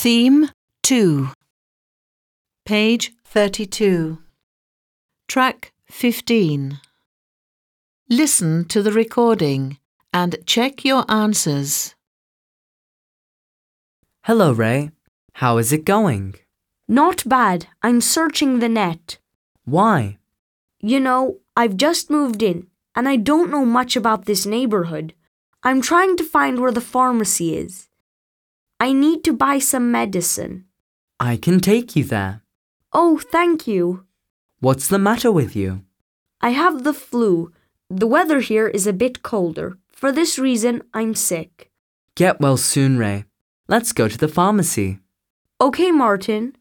Theme 2. Page 32. Track 15. Listen to the recording and check your answers. Hello, Ray. How is it going? Not bad. I'm searching the net. Why? You know, I've just moved in and I don't know much about this neighborhood. I'm trying to find where the pharmacy is. I need to buy some medicine. I can take you there. Oh, thank you. What's the matter with you? I have the flu. The weather here is a bit colder. For this reason, I'm sick. Get well soon, Ray. Let's go to the pharmacy. Okay, Martin.